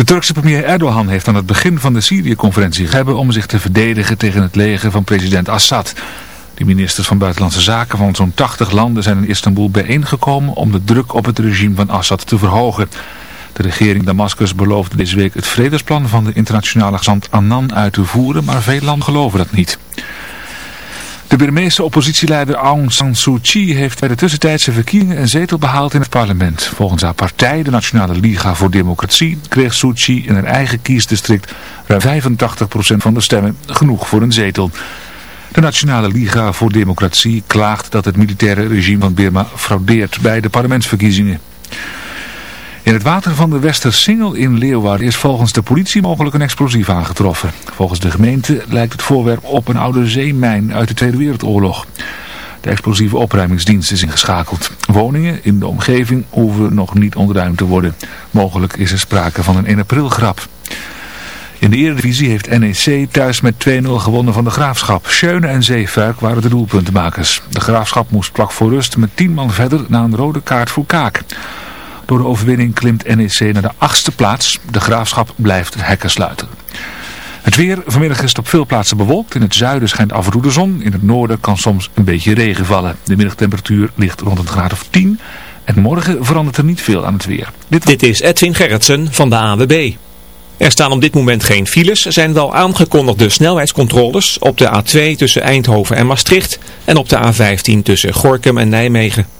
De Turkse premier Erdogan heeft aan het begin van de Syrië-conferentie gegeven om zich te verdedigen tegen het leger van president Assad. De ministers van Buitenlandse Zaken van zo'n 80 landen zijn in Istanbul bijeengekomen om de druk op het regime van Assad te verhogen. De regering Damascus beloofde deze week het vredesplan van de internationale gezant Annan uit te voeren, maar veel landen geloven dat niet. De Birmeese oppositieleider Aung San Suu Kyi heeft bij de tussentijdse verkiezingen een zetel behaald in het parlement. Volgens haar partij, de Nationale Liga voor Democratie, kreeg Suu Kyi in haar eigen kiesdistrict ruim 85% van de stemmen genoeg voor een zetel. De Nationale Liga voor Democratie klaagt dat het militaire regime van Birma fraudeert bij de parlementsverkiezingen. In het water van de Westersingel in Leeuwarden is volgens de politie mogelijk een explosief aangetroffen. Volgens de gemeente lijkt het voorwerp op een oude zeemijn uit de Tweede Wereldoorlog. De explosieve opruimingsdienst is ingeschakeld. Woningen in de omgeving hoeven nog niet ontruimd te worden. Mogelijk is er sprake van een 1 april grap. In de Eredivisie heeft NEC thuis met 2-0 gewonnen van de Graafschap. Schöne en Zeefuik waren de doelpuntenmakers. De Graafschap moest plak voor rust met 10 man verder na een rode kaart voor Kaak. Door de overwinning klimt NEC naar de achtste plaats. De graafschap blijft hekken sluiten. Het weer, vanmiddag is op veel plaatsen bewolkt. In het zuiden schijnt af en zon. In het noorden kan soms een beetje regen vallen. De middagtemperatuur ligt rond een graad of 10. En morgen verandert er niet veel aan het weer. Dit, is Edwin Gerritsen van de AWB. Er staan op dit moment geen files. Zijn wel aangekondigde snelheidscontroles op de A2 tussen Eindhoven en Maastricht. En op de A15 tussen Gorkum en Nijmegen.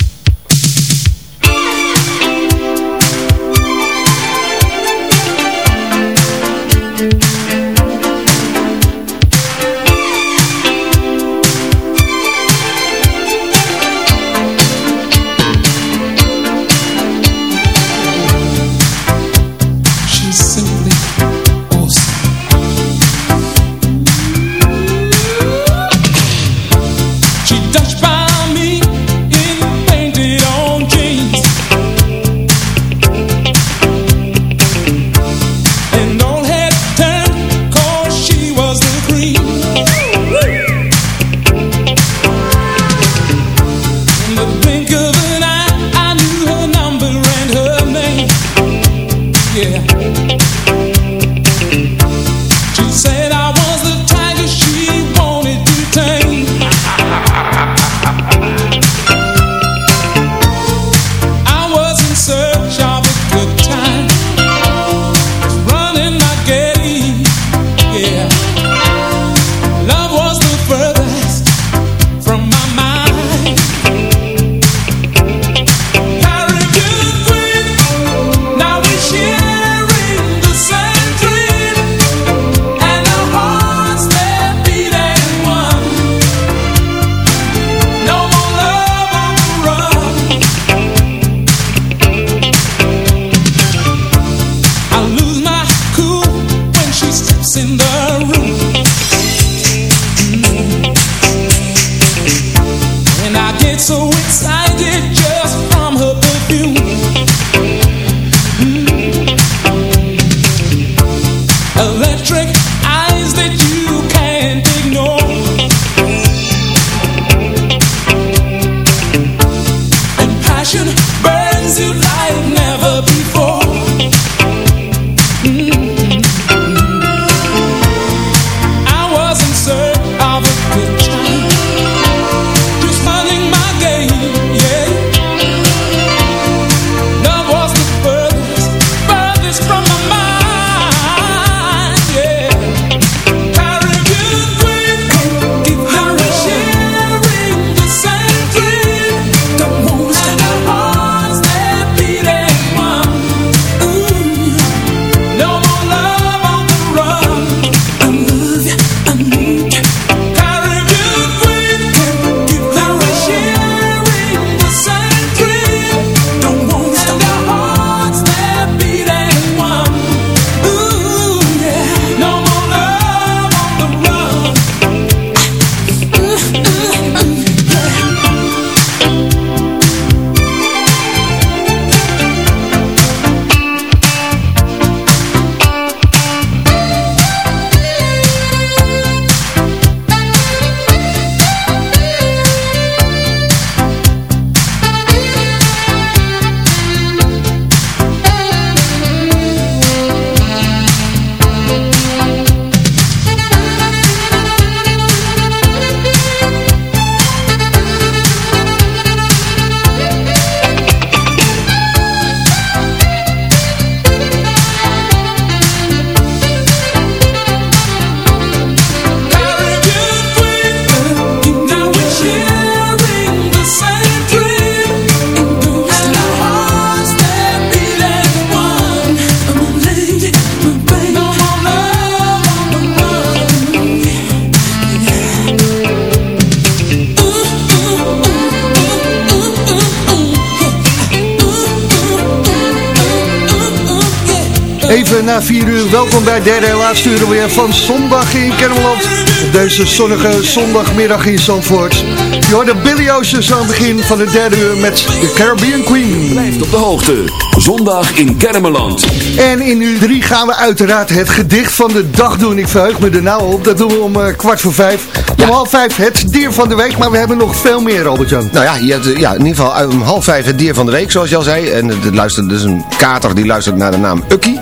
Laatste uur weer van zondag in Kennemerland. Deze zonnige zondagmiddag in Zandvoort. Je hoort de Billy Oceans aan het begin van de derde uur met de Caribbean Queen. Blijf op de hoogte. Zondag in Kennemerland. En in uur 3 gaan we uiteraard het gedicht van de dag doen. Ik verheug me er nou op. Dat doen we om eh, kwart voor vijf. Om half vijf het dier van de week. Maar we hebben nog veel meer, Robert-Jan. Nou ja, je hebt, eh, ja, in ieder geval om half vijf het dier van de week, zoals je al zei. En het luistert dus een kater die luistert naar de naam Ukkie.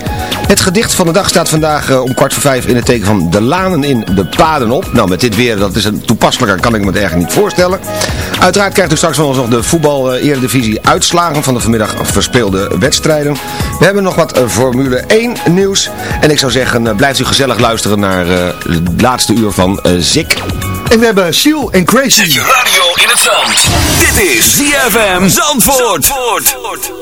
Het gedicht van de dag staat vandaag eh, om kwart voor vijf in het teken van de lanen in de paden op. Nou, met dit weer, dat is een toepasselijker, kan ik me het eigenlijk niet voorstellen. Uiteraard krijgt u straks van ons nog de voetbal eh, eredivisie uitslagen van de vanmiddag verspeelde wedstrijden. We hebben nog wat eh, Formule 1 nieuws. En ik zou zeggen, blijft u gezellig luisteren naar eh, het laatste uur van Zik. En we hebben Seal en Crazy. Je radio in het zand. Dit is ZFM Zandvoort. Zandvoort.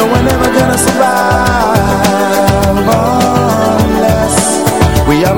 No, we're never gonna survive. Oh, Unless we are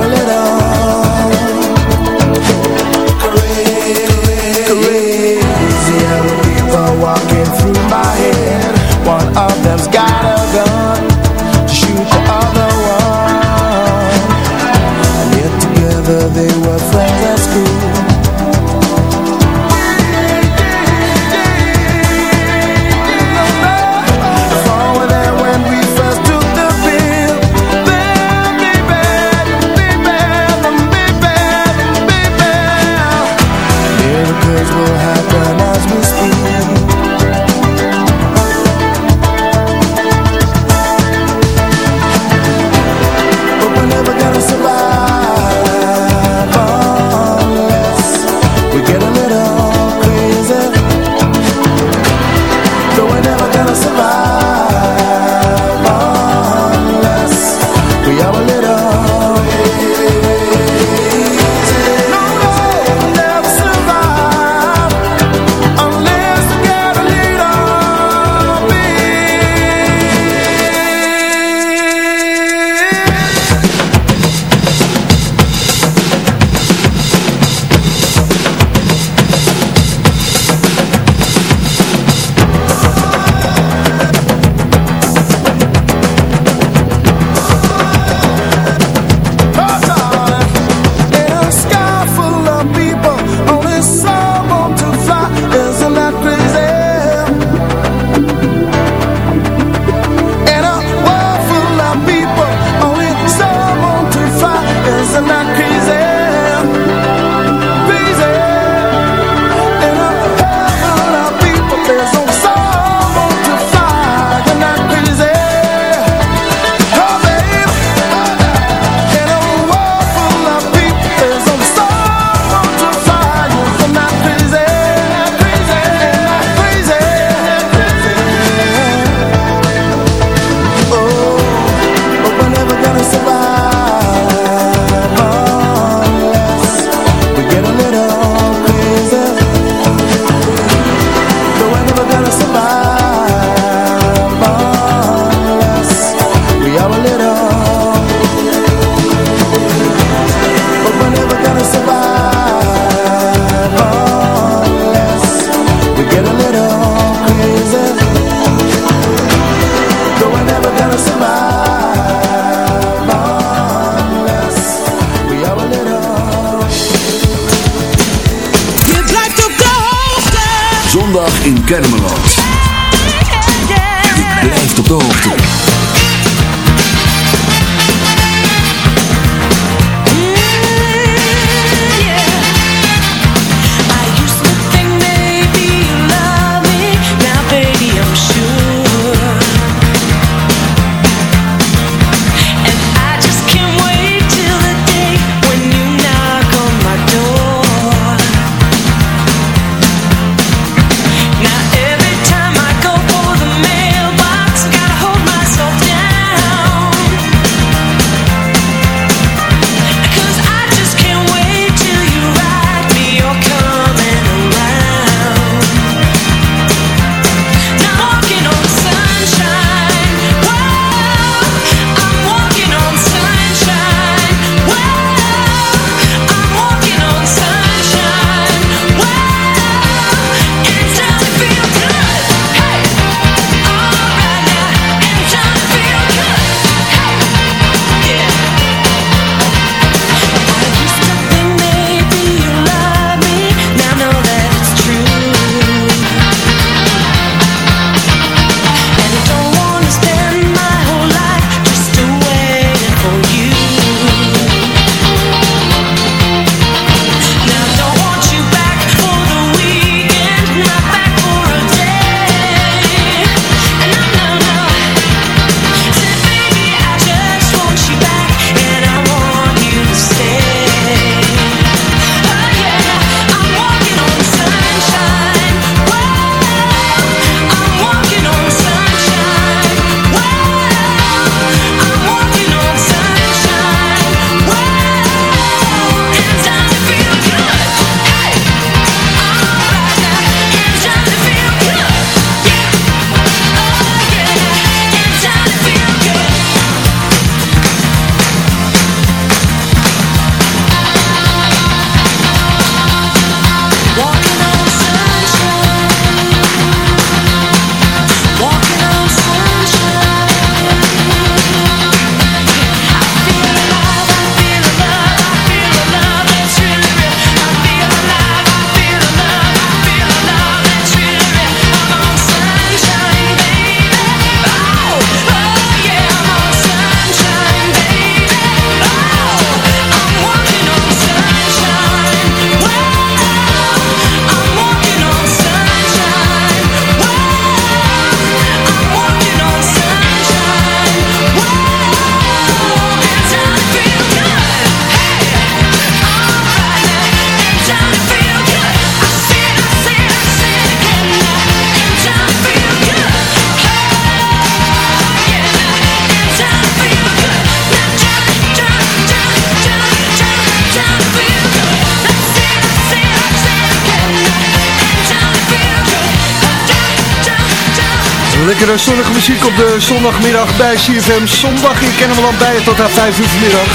Lekkere zonnige muziek op de zondagmiddag bij CFM. Zondag in Kennemerland bij je tot aan 5 uur vanmiddag.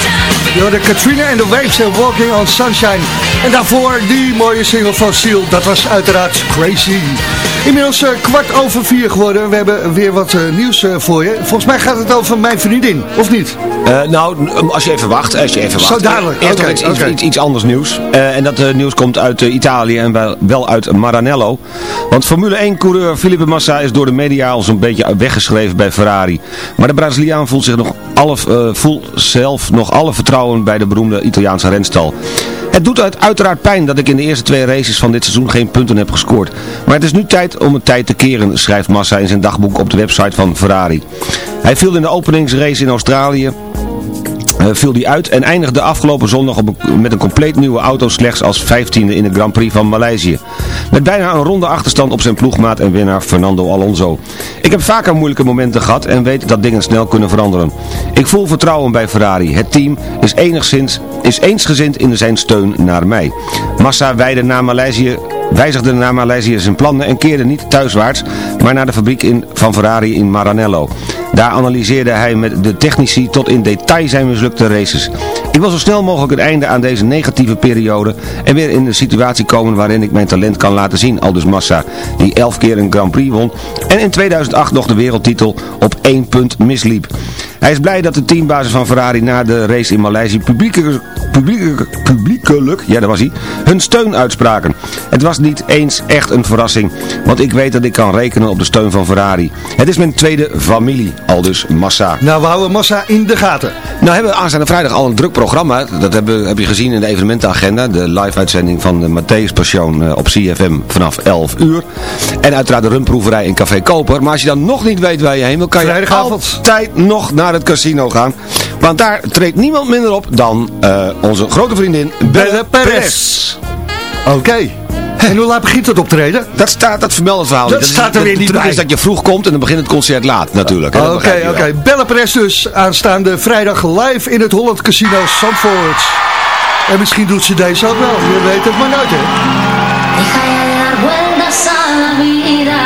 Door de Katrina en de Waves en Walking on Sunshine. En daarvoor die mooie single van Seal. Dat was uiteraard Crazy. Inmiddels eh, kwart over vier geworden. We hebben weer wat eh, nieuws eh, voor je. Volgens mij gaat het over mijn vriendin, of niet? Eh, nou, als je even wacht. Als je even wacht. Zo dadelijk. Eerst Oké, iets, iets, oké. iets, iets anders nieuws. Eh, en dat eh, nieuws komt uit eh, Italië en wel, wel uit Maranello. Want Formule 1-coureur Felipe Massa is door de media al zo'n beetje weggeschreven bij Ferrari. Maar de Braziliaan voelt, zich nog eh, voelt zelf nog alle vertrouwen bij de beroemde Italiaanse renstal. Het doet uit, uiteraard pijn dat ik in de eerste twee races van dit seizoen geen punten heb gescoord. Maar het is nu tijd om het tijd te keren, schrijft Massa in zijn dagboek op de website van Ferrari. Hij viel in de openingsrace in Australië eh, viel die uit en eindigde afgelopen zondag op met een compleet nieuwe auto slechts als 15e in de Grand Prix van Maleisië. Met bijna een ronde achterstand op zijn ploegmaat en winnaar Fernando Alonso. Ik heb vaker moeilijke momenten gehad en weet dat dingen snel kunnen veranderen. Ik voel vertrouwen bij Ferrari. Het team is enigszins is eensgezind in zijn steun naar mij. Massa wijde naar Maleisië wijzigde naar Maleisië zijn plannen en keerde niet thuiswaarts, maar naar de fabriek in, van Ferrari in Maranello. Daar analyseerde hij met de technici tot in detail zijn mislukte races. Ik wil zo snel mogelijk het einde aan deze negatieve periode en weer in de situatie komen waarin ik mijn talent kan laten zien, aldus Massa, die elf keer een Grand Prix won en in 2008 nog de wereldtitel op één punt misliep. Hij is blij dat de teambasis van Ferrari na de race in Maleisië publiekelijk, publiekelijk, publiekelijk ja dat was hij, hun steun uitspraken. Het was niet eens echt een verrassing, want ik weet dat ik kan rekenen op de steun van Ferrari. Het is mijn tweede familie, aldus Massa. Nou, we houden Massa in de gaten. Nou hebben we aanstaande vrijdag al een druk programma. Dat hebben, heb je gezien in de evenementenagenda. De live-uitzending van de Matthäus Passion eh, op CFM vanaf 11 uur. En uiteraard de rumproeverij in Café Koper. Maar als je dan nog niet weet waar je heen wil, kan je altijd nog naar het casino gaan. Want daar treedt niemand minder op dan eh, onze grote vriendin Belle Perez. Oké. En hoe laat begint het optreden? Dat, staat, dat vermeldt het verhaal Dat staat er weer de niet bij. is dat je vroeg komt en dan begint het concert laat natuurlijk. Oké, oké. wel. Belle Perez dus aanstaande vrijdag live in het Holland Casino Zandvoort. En misschien doet ze deze ook wel. Je weet het maar nooit, hè? Deja ya de dar vueltas a la vida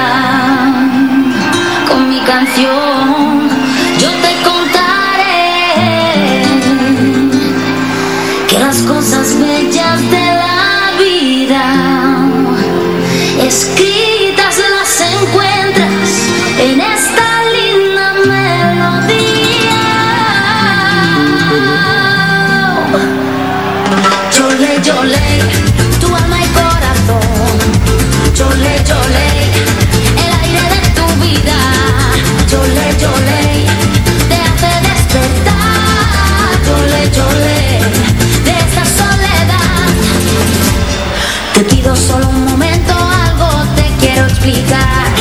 con mi canción. Las cosas bellas de la vida. Escritas las encuentras en esta quiero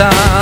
verdad.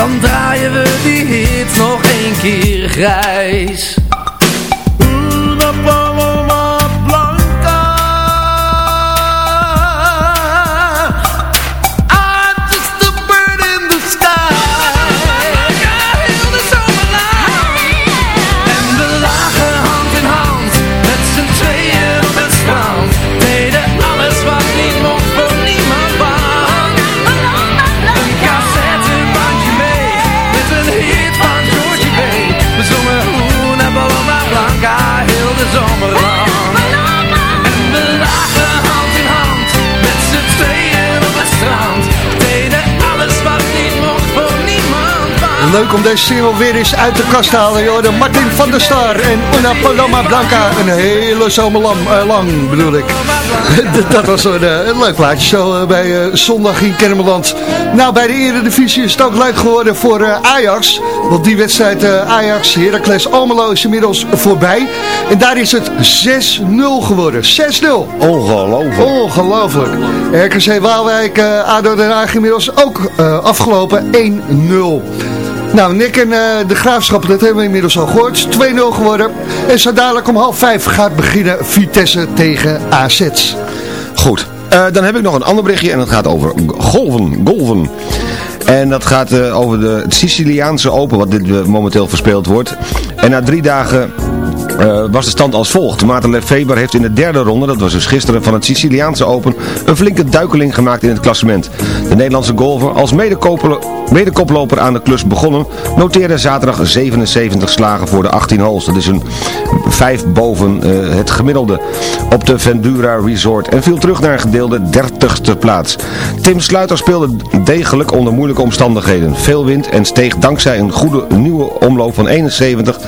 Dan draaien we die hit nog één keer grijs Leuk om deze single weer eens uit de kast te halen. Joh. De Martin van der Star en Una Paloma Blanca. Een hele zomer lang, eh, lang bedoel ik. dat was een, eh, een leuk plaatje zo eh, bij zondag in Kennemerland. Nou, bij de Eredivisie is het ook leuk geworden voor Ajax. Want die wedstrijd Ajax Heracles Almelo is inmiddels voorbij. En daar is het 6-0 geworden. 6-0. Ongelooflijk. Ongelooflijk. RKC Waalwijk, ADO Den Haag inmiddels ook afgelopen 1-0. Nou, Nick en eh, de Graafschap, dat hebben we inmiddels al gehoord. 2-0 geworden. En zo dadelijk om half vijf gaat beginnen Vitesse tegen AZ. Goed, Eh, dan heb ik nog een ander berichtje en dat gaat over golven, golven. En dat gaat eh, over de Siciliaanse Open, wat dit momenteel verspeeld wordt. En na drie dagen eh, was de stand als volgt. Maarten Lefeber heeft in de derde ronde, dat was dus gisteren van het Siciliaanse Open, een flinke duikeling gemaakt in het klassement. De Nederlandse golfer, als medekoploper aan de klus begonnen, noteerde zaterdag 77 slagen voor de 18 holes. Dat is een 5 boven eh, het gemiddelde op de Vendura Resort en viel terug naar een gedeelde 30ste plaats. Tim Sluiter speelde degelijk onder moeilijke omstandigheden. Veel wind en steeg dankzij een goede nieuwe omloop van 71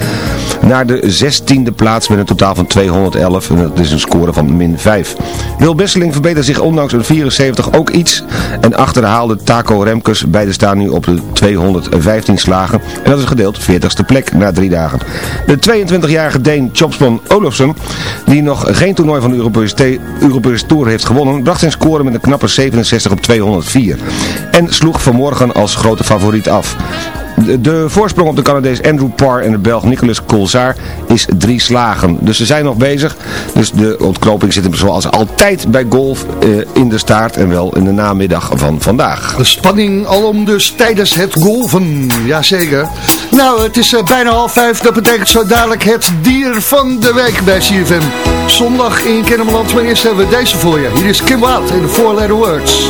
naar de 16e plaats met een totaal van 211. En dat is een score van min 5. Wil Besseling verbeterde zich ondanks een 74 ook iets en achterhaalde Taco Remkes. Beide staan nu op de 215 slagen en dat is gedeeld 40ste plek na drie dagen. De 22-jarige Deen Chopsman Olofsson, die nog geen toernooi van de Europese, Europese Tour heeft gewonnen, bracht zijn score met een knappe 67 op 204 en sloeg vanmorgen als grote favoriet af. De, voorsprong op de Canadees Andrew Parr en de Belg Nicolas Colzar is drie slagen. Dus ze zijn nog bezig. Dus de ontknoping zit hem zoals altijd bij golf eh, in de staart en wel in de namiddag van vandaag. De spanning alom dus tijdens het golven. Jazeker. Nou, het is eh, bijna half vijf. Dat betekent zo dadelijk het dier van de week bij CFM. Zondag in Kennemerland. Maar eerst hebben we deze voor je. Hier is Kim Watt in de Four Letter Words.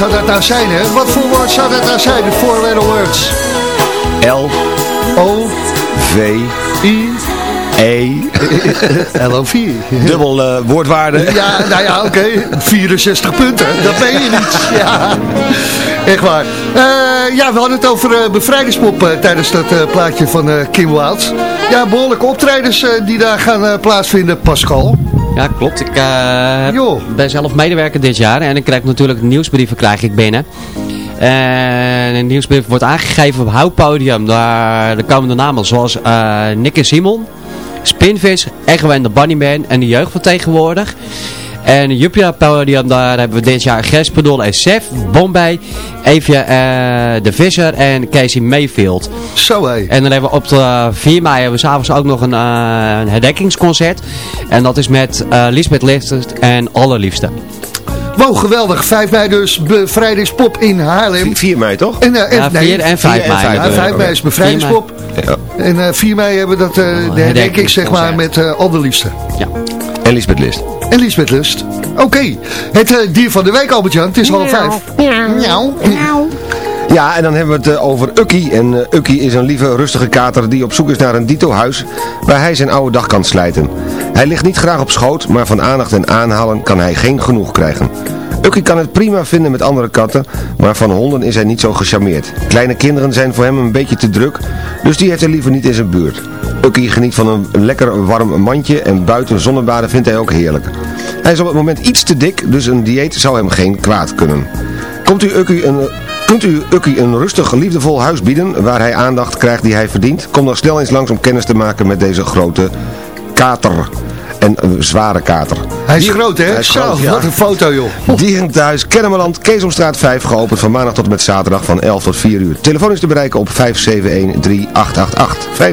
Zou dat nou zijn, hè? Wat voor woord zou dat nou zijn? De four letter words. L, O, V, I, E, L-O-V. dubbel eh, woordwaarde. Ja, nou ja, oké. 64 punten. Dat ben je niet. Ja, echt waar. Eh, ja, we hadden het over bevrijdingspop eh, tijdens dat plaatje van Kim Wilde. Ja, behoorlijke optredens die daar gaan plaatsvinden, Pascal. Ja, klopt. Ik eh, ben zelf medewerker dit jaar en ik krijg natuurlijk nieuwsbrieven krijg ik binnen. En een nieuwsbrief wordt aangegeven op Houtpodium. Daar de komende namen zoals eh Nick en Simon, Spinvis, en de Bunnyman en de jeugd van tegenwoordig. En Jupiter Podium, daar hebben we dit jaar Gespedol en Sef, Bombay, Evie eh, de Visser en Casey Mayfield. Zo hé. En dan hebben we op de 4 mei hebben we s'avonds ook nog een, eh, een herdenkingsconcert. En dat is met eh Lisbeth Lichtert en Allerliefste. Wow, geweldig. 5 mei dus bevrijdingspop in Haarlem. 4 mei toch? En, eh, Ja, nee, 4 en 5 4 en mei. 5 Ja, mei. 5 mei is bevrijdingspop. Ja. En eh 4 mei hebben we dat, eh, de herdenking zeg maar met eh liefste. Ja. En Lisbeth List. En Lisbeth Lust. Oké, het eh, dier van de week Albert-Jan, het is half vijf. Miauw. Ja, en dan hebben we het eh, over Ukkie. En eh, Ukkie is een lieve, rustige kater die op zoek is naar een dito-huis waar hij zijn oude dag kan slijten. Hij ligt niet graag op schoot, maar van aandacht en aanhalen kan hij geen genoeg krijgen. Ukkie kan het prima vinden met andere katten, maar van honden is hij niet zo gecharmeerd. Kleine kinderen zijn voor hem een beetje te druk, dus die heeft hij liever niet in zijn buurt. Ukkie geniet van een lekker warm mandje en buiten zonnebaden vindt hij ook heerlijk. Hij is op het moment iets te dik, dus een dieet zou hem geen kwaad kunnen. Komt u een... Kunt u Ukkie een rustig, liefdevol huis bieden waar hij aandacht krijgt die hij verdient? Kom dan snel eens langs om kennis te maken met deze grote kater. En een zware kater. Hij is groot, hè? Hij is Zo, groot, ja. wat een foto, joh. Dierenthuis Kennemerland, Keesomstraat 5, geopend van maandag tot en met zaterdag van 11 tot 4 uur. Telefoon is te bereiken op 571-3888. 571-3888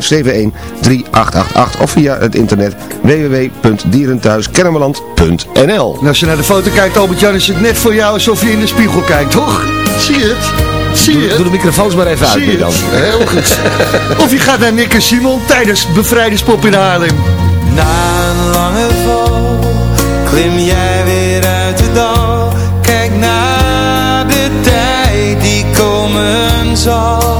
of via het internet www.dierenthuiskennemerland.nl En als je naar de foto kijkt, Albert-Jan, is het net voor jou alsof je in de spiegel kijkt, toch? Zie je het? Zie je Doe, het? doe de microfoons maar even uit Zie nu je dan. Heel goed. Of je gaat naar Nick en Simon tijdens Bevrijdingspop in Haarlem. Na een klim jij weer uit de dal. Kijk naar de tijd die komen zal.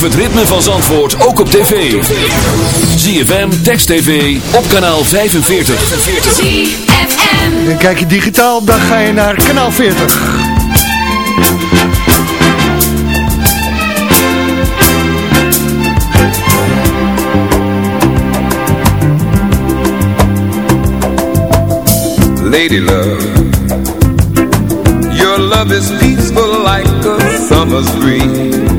Beleef het ritme van Zandvoort ook op tv. ZFM, Text TV, op kanaal 45. En kijk je digitaal, dan ga je naar kanaal 40. Lady love, your love is peaceful like a summer's breeze.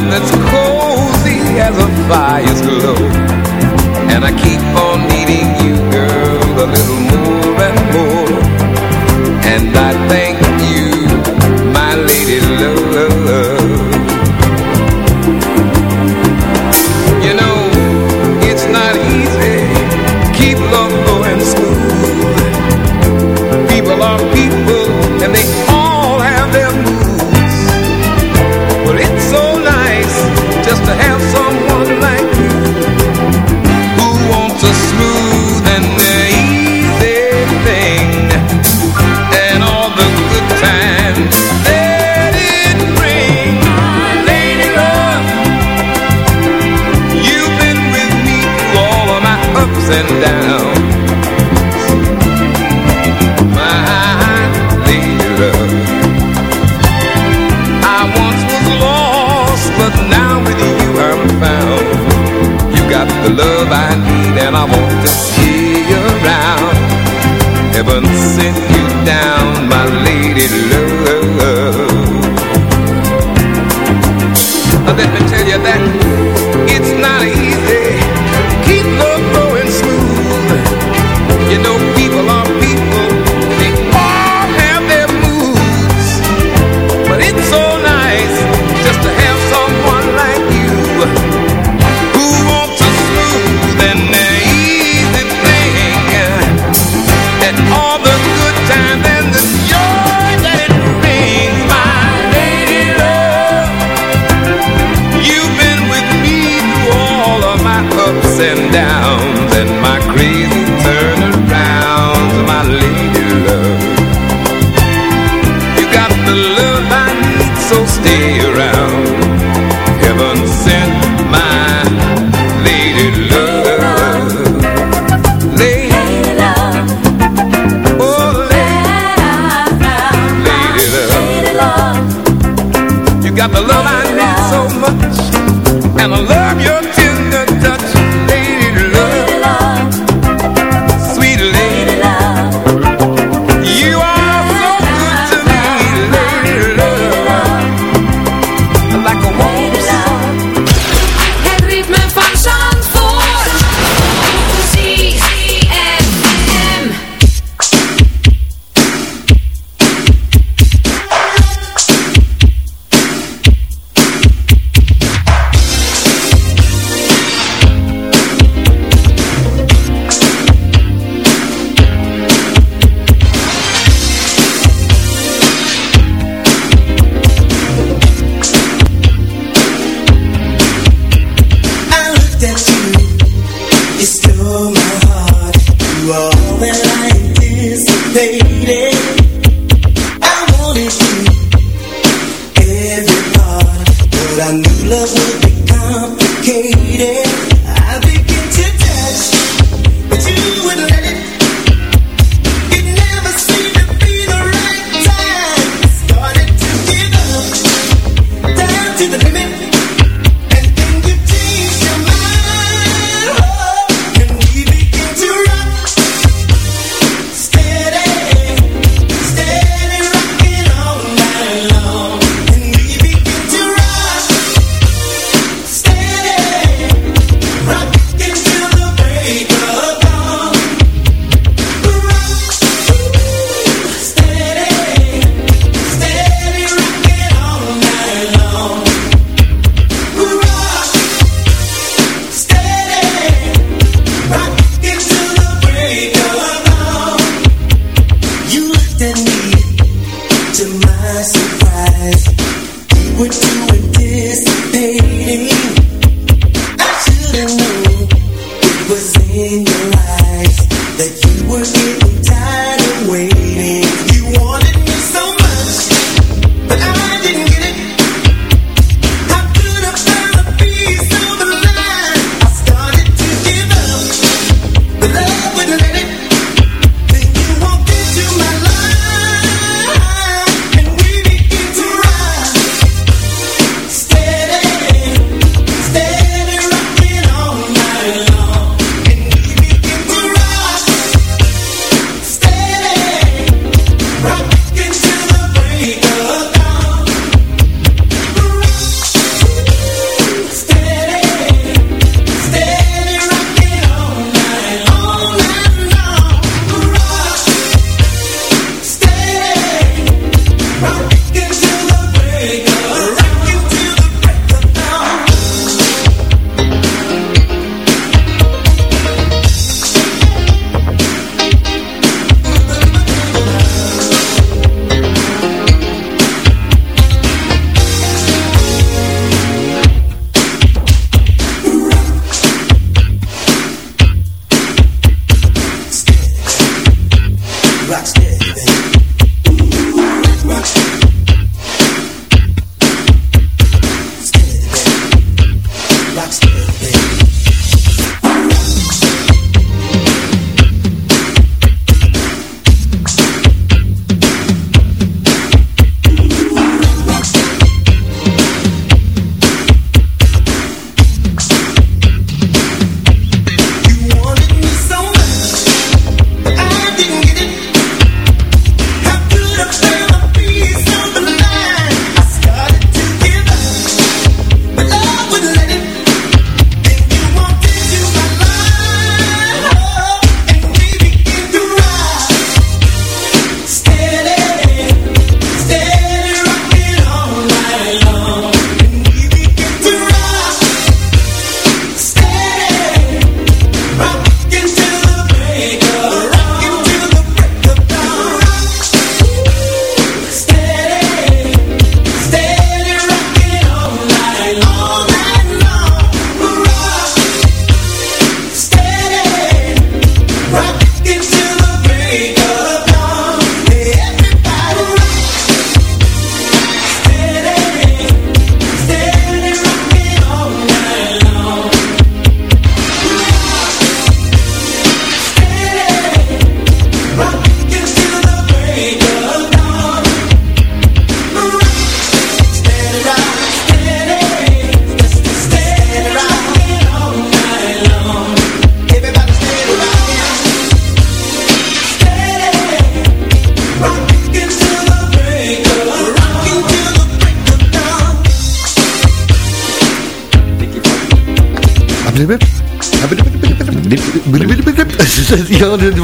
With that's cozy as a fire's glow. And I keep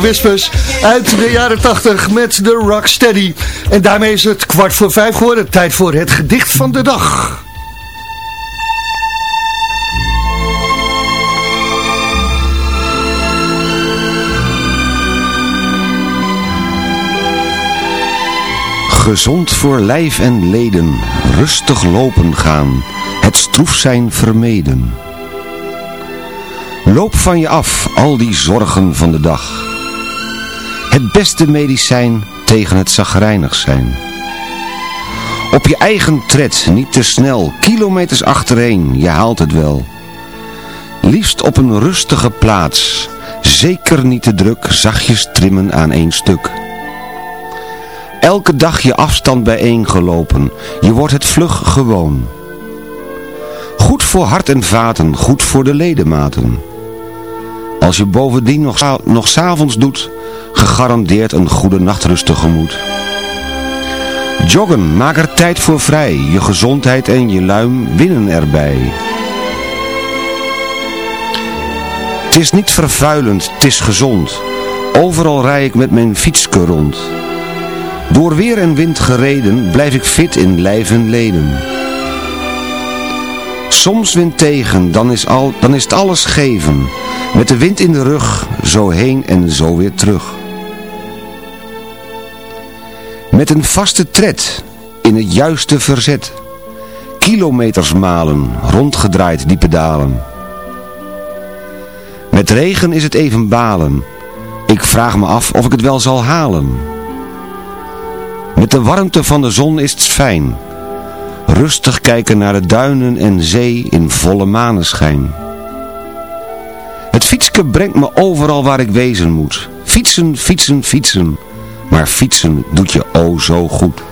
Whispers uit de jaren 80 met de Rocksteady. En daarmee is het kwart voor vijf geworden. Tijd voor het gedicht van de dag. Gezond voor lijf en leden, rustig lopen gaan, het stroef zijn vermeden. Loop van je af al die zorgen van de dag. Het beste medicijn tegen het zagrijnig zijn. Op je eigen tred, niet te snel, kilometers achterheen, je haalt het wel. Liefst op een rustige plaats, zeker niet te druk, zachtjes trimmen aan één stuk. Elke dag je afstand bijeengelopen, je wordt het vlug gewoon. Goed voor hart en vaten, goed voor de ledematen. Als je bovendien nog, nog s'avonds doet, gegarandeerd een goede nachtrust tegemoet. Joggen, maak er tijd voor vrij, je gezondheid en je luim winnen erbij. Het is niet vervuilend, het is gezond. Overal rij ik met mijn fietske rond. Door weer en wind gereden, blijf ik fit in lijf en leden. Soms wind tegen, dan is, al, dan is het alles geven. Met de wind in de rug, zo heen en zo weer terug. Met een vaste tred, in het juiste verzet. Kilometers malen, rondgedraaid diepe dalen. Met regen is het even balen. Ik vraag me af of ik het wel zal halen. Met de warmte van de zon is het fijn. Rustig kijken naar de duinen en zee in volle maneschijn. Het fietske brengt me overal waar ik wezen moet. Fietsen, fietsen, fietsen. Maar fietsen doet je o zo goed.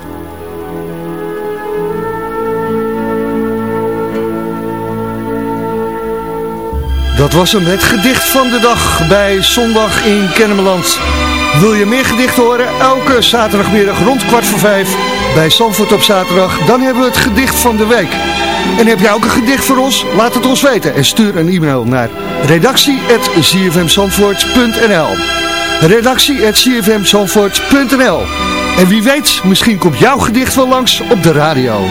Dat was hem, het gedicht van de dag bij Zondag in Kennemerland. Wil je meer gedichten horen? Elke zaterdagmiddag rond kwart voor vijf bij Zandvoort op zaterdag. Dan hebben we het gedicht van de week. En heb jij ook een gedicht voor ons? Laat het ons weten en stuur een e-mail naar redactie.zfmzandvoort.nl redactie.zfmzandvoort.nl En wie weet, misschien komt jouw gedicht wel langs op de radio.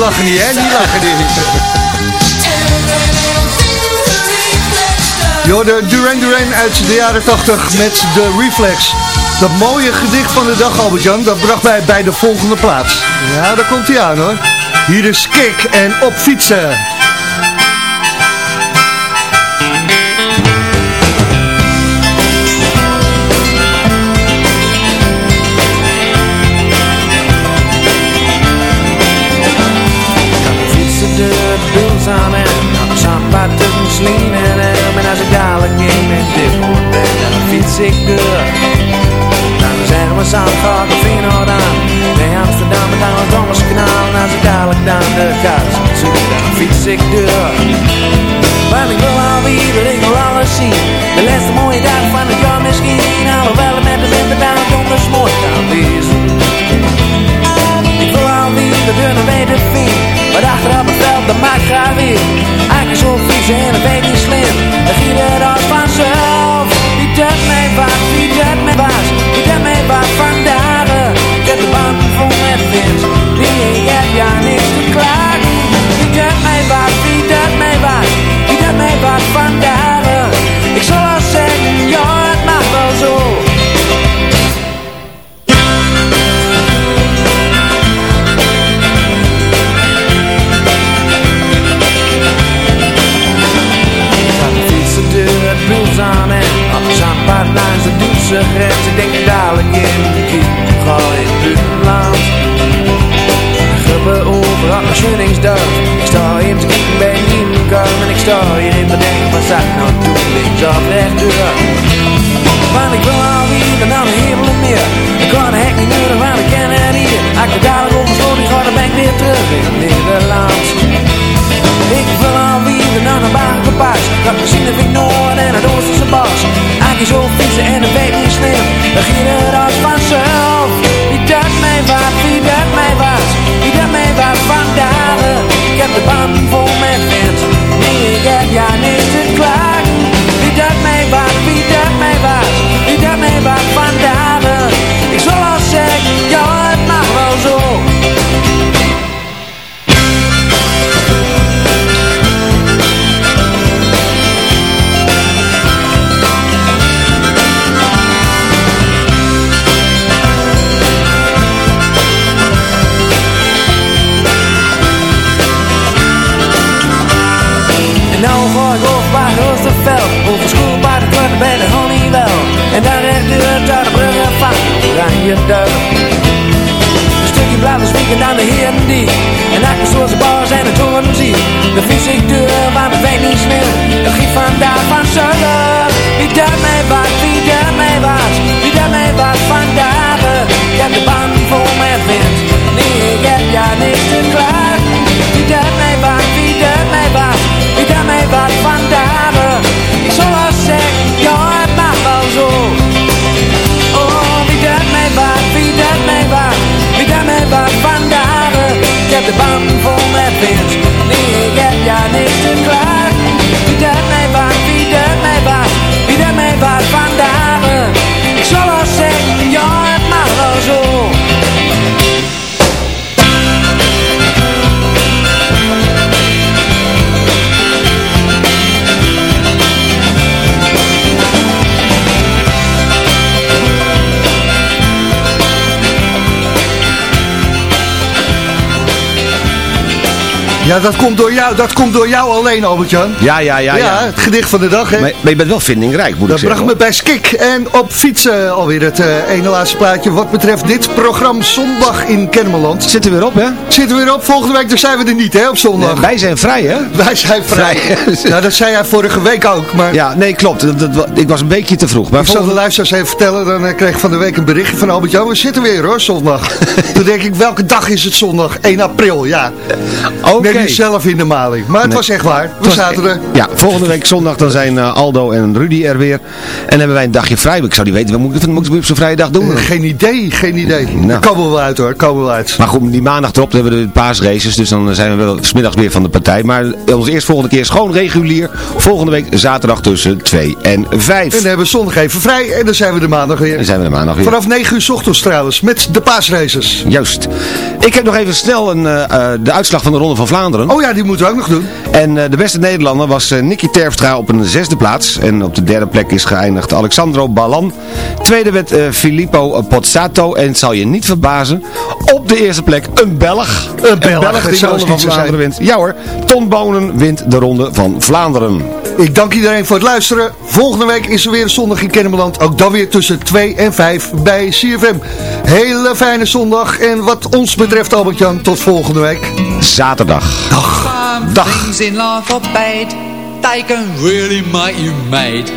Lachen niet, hè? Niet lachen niet. Yo, de Duran Duran uit de jaren 80 met de Reflex. Dat mooie gedicht van de dag, Albert-Jan, dat bracht mij bij de volgende plaats. Ja, daar komt hij aan hoor. Hier is Kik en op fietsen Samba tussen Slien en hem En als ik dadelijk niet meer dit moet ben, dan fiets ik door Dan zeggen we samen gaat de Feyenoord aan Bij Amsterdam met aan het Thomas kanaal. En als ik dadelijk dan de kars zoek, dan fiets ik door Want ik wil alweer, ik wil alles zien. De laatste mooie dag van het jaar misschien. Alhoewel De band vol met wind Nee, ik heb ja niks te klagen Wie dat mij waard, wie dat mij Wie mij Ik zal zeggen, ja het mag Oh, wie dat mij waard, wie dat mij waard Wie dat mij Ik heb de band vol met wind Ja, dat komt door jou, dat komt door jou alleen, Albert-Jan. Ja, ja, ja. ja. het gedicht van de dag, hè. Maar, maar je bent wel vindingrijk, moet Dat ik zeggen. bracht me bij Skik en op fietsen alweer het eh, ene laatste plaatje wat betreft dit programma Zondag in Kennemerland. Zitten we weer op, hè? Zitten we weer op, volgende week dus zijn we er niet hè, op zondag. Nee, wij zijn vrij, hè? Wij zijn vrij. Vrij. nou, dat zei jij vorige week ook, maar Ja, nee, klopt. Dat, dat- ik was een beetje te vroeg. Maar ik zal de volgende- luisteraars even vertellen, dan eh, kreeg ik van de week een berichtje van Albert-Jan, we zitten weer hoor, zondag. Toen denk ik, welke dag is het zondag? 1 april, ja. Oké. Zelf in de maling. Maar het Nee. was echt waar. We zaten er. Ja, volgende week zondag dan zijn eh, Aldo en Rudy er weer. En hebben wij een dagje vrij. Ik zou niet weten, wat moet ik, wat moet ik op zo'n vrije dag doen? Geen idee, geen idee. Nou. Komen we wel uit hoor, komen we wel uit. Maar goed, die maandag erop hebben we de paasraces, dus dan zijn we wel smiddags weer van de partij. Maar onze eerste volgende keer is gewoon regulier. Volgende week zaterdag tussen 2 en 5. En dan hebben we zondag even vrij en dan zijn we de maandag weer. Dan zijn we de maandag weer. Vanaf 9 uur 's ochtends trouwens, met de paasraces. Juist. Ik heb nog even snel een, eh, eh, de uitslag van de Ronde van Vlaanderen. Oh ja, die moeten we ook nog doen. En eh, de beste Nederlander was eh, Nicky Terpstra op een zesde plaats. En op de derde plek is geëindigd Alexandro Balan. Tweede werd eh, Filippo Pozzato. En het zal je niet verbazen, op de eerste plek een Belg. Een Belg, die het de zou Ronde van Vlaanderen wint. Ja hoor, Ton Bonen wint de Ronde van Vlaanderen. Ik dank iedereen voor het luisteren. Volgende week is er weer een zondag in Kennemerland. Ook dan weer tussen 2 en 5 bij CFM. Hele fijne zondag. En wat ons betreft Albert-Jan, tot volgende week. Zaterdag. Dag. things in life are bad. They can really make you mad.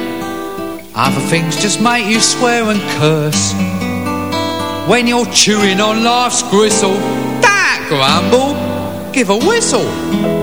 Other things just make you swear and curse. When you're chewing on life's gristle, don't grumble, give a whistle.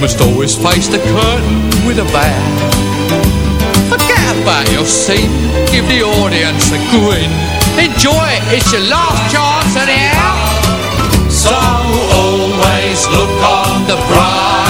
must always face the curtain with a bow. Forget about your scene, give the audience a grin. Enjoy it, it's your last chance anyhow. So always look on the bright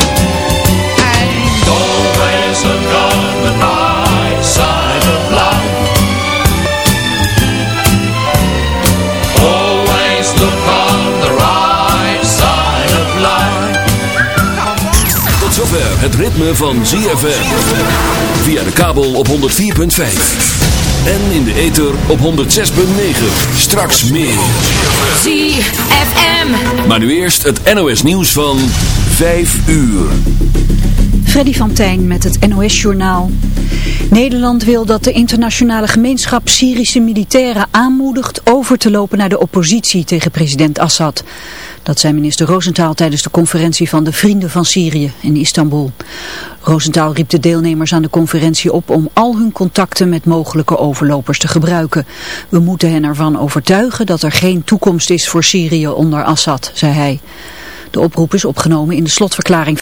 Zover het ritme van ZFM. Via de kabel op 104.5. En in de ether op 106.9. Straks meer. ZFM. Maar nu eerst het NOS nieuws van 5 uur. Freddy van Tijn met het NOS-journaal. Nederland wil dat de internationale gemeenschap Syrische militairen aanmoedigt over te lopen naar de oppositie tegen president Assad. Dat zei minister Rosenthal tijdens de conferentie van de Vrienden van Syrië in Istanbul. Rosenthal riep de deelnemers aan de conferentie op om al hun contacten met mogelijke overlopers te gebruiken. We moeten hen ervan overtuigen dat er geen toekomst is voor Syrië onder Assad, zei hij. De oproep is opgenomen in de slotverklaring